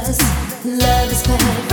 us. Love is back.